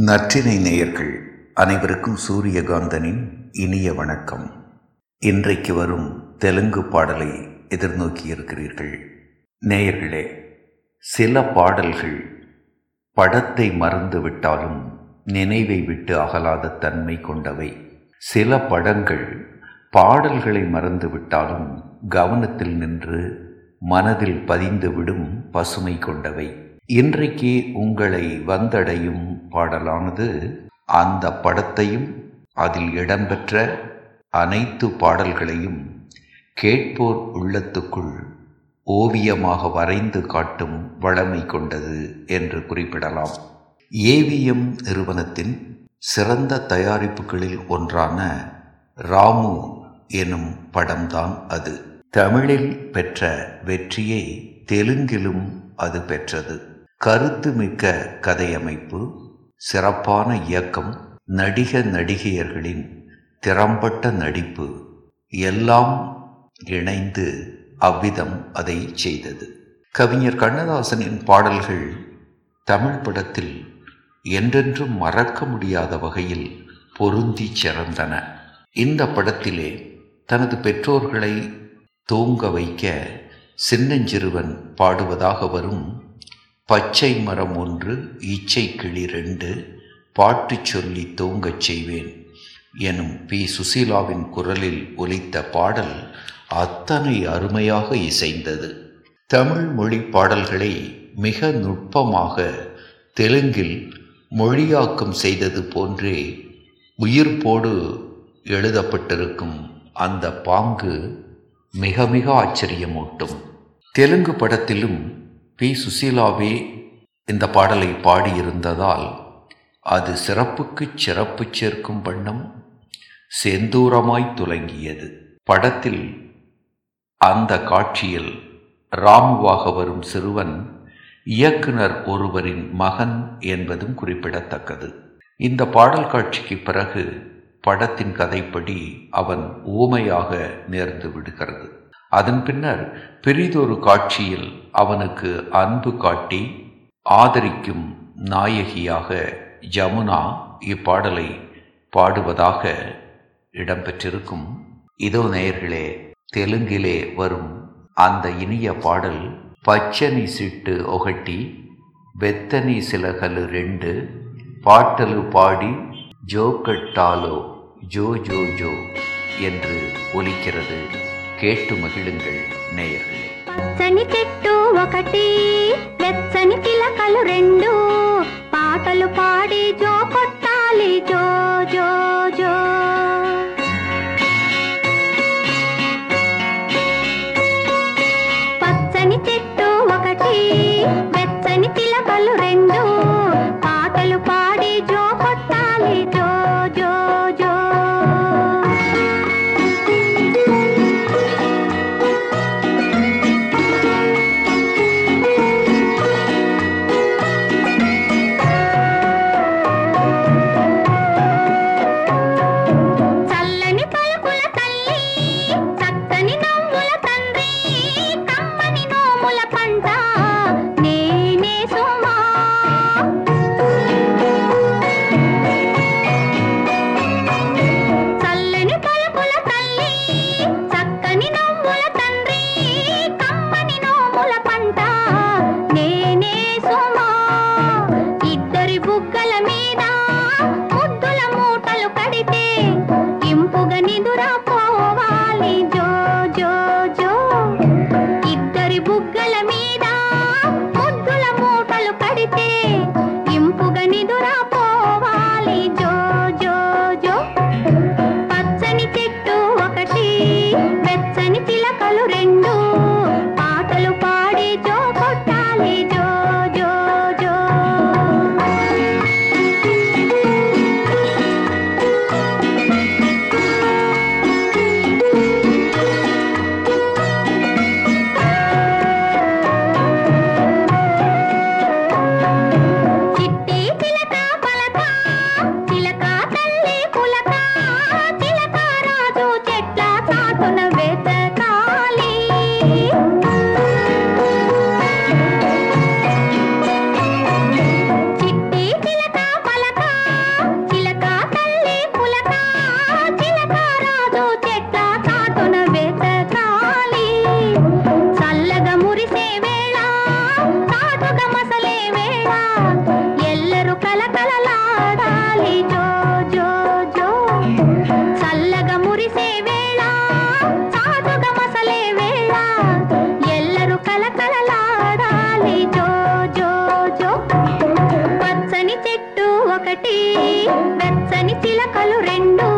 நற்றினை நேயர்கள் அனைவருக்கும் சூரியகாந்தனின் இனிய வணக்கம். இன்றைக்கு வரும் தெலுங்கு பாடலை எதிர்நோக்கி இருக்கிறீர்கள். நேயர்களே சில பாடல்கள் படத்தை மறந்து விட்டாலும் நினைவை விட்டு அகலாத தன்மை கொண்டவை. சில படங்கள் பாடல்களை மறந்து விட்டாலும் கவனத்தில் நின்று மனதில் பதிந்துவிடும் பசுமை கொண்டவை. இன்றைக்கு உங்களை வந்தடையும் பாடலானது அந்த படத்தையும் அதில் இடம்பெற்ற அனைத்து பாடல்களையும் கேட்போர் உள்ளத்துக்குள் ஓவியமாக வரைந்து காட்டும் வளமை கொண்டது என்று குறிப்பிடலாம். ஏவிஎம் நிறுவனத்தின் சிறந்த தயாரிப்புகளில் ஒன்றான ராமு எனும் படம்தான் அது. தமிழில் பெற்ற வெற்றியை தெலுங்கிலும் அது பெற்றது. கருத்து மிக்க கதையமைப்பு சிறப்பான இயக்கம் நடிக நடிகையர்களின் திறம்பட்ட நடிப்பு எல்லாம் இணைந்து அவ்விதம் அதை செய்தது. கவிஞர் கண்ணதாசனின் பாடல்கள் தமிழ் படத்தில் என்றென்றும் மறக்க முடியாத வகையில் பொருந்தி சிறந்தன. இந்த படத்திலே தனது பெற்றோர்களை தூங்க வைக்க சின்னஞ்சிறுவன் பாடுவதாக வரும் பச்சை மரம் ஒன்று இச்சை கிளி ரெண்டு பாட்டு சொல்லி தூங்கச் செய்வேன் எனும் பி. சுசீலாவின் குரலில் ஒலித்த பாடல் அத்தனை அருமையாக இசைந்தது. தமிழ் மொழி பாடல்களை மிக நுட்பமாக தெலுங்கில் மொழியாக்கம் செய்தது போன்றே உயிர்ப்போடு எழுதப்பட்டிருக்கும் அந்த பாங்கு மிக மிக ஆச்சரியமூட்டும். தெலுங்கு படத்திலும் பி. சுசீலாவே இந்த பாடலை பாடியிருந்ததால் அது சிறப்புக்கு சிறப்பு சேர்க்கும் வண்ணம் செந்தூரமாய் துலங்கியது. படத்தில் அந்த காட்சியில் ராமுவாக வரும் சிறுவன் இயக்குனர் ஒருவரின் மகன் என்பதும் குறிப்பிடத்தக்கது. இந்த பாடல் காட்சிக்கு பிறகு படத்தின் கதைப்படி அவன் ஊமையாக நேர்ந்து விடுகிறது. அதன் பின்னர் பெரிதொரு காட்சியில் அவனுக்கு அன்பு காட்டி ஆதரிக்கும் நாயகியாக ஜமுனா இப்பாடலை பாடுவதாக இடம்பெற்றிருக்கும். இதோ நேயர்களே தெலுங்கிலே வரும் அந்த இனிய பாடல் பச்சனி சிட்டு ஒகட்டி வெத்தனி சிலகலு ரெண்டு பாட்டலு பாடி ஜோக்கட்டாலோ ஜோ ஜோ ஜோ என்று ஒலிக்கிறது. கேட்டு மகிழுங்கள் நேயர்களே పచ్చని చెట్టు ఒకటి వెచ్చని పిలకలు రెండు రెండు ఒకటి వెచ్చని చిలకలు రెండు.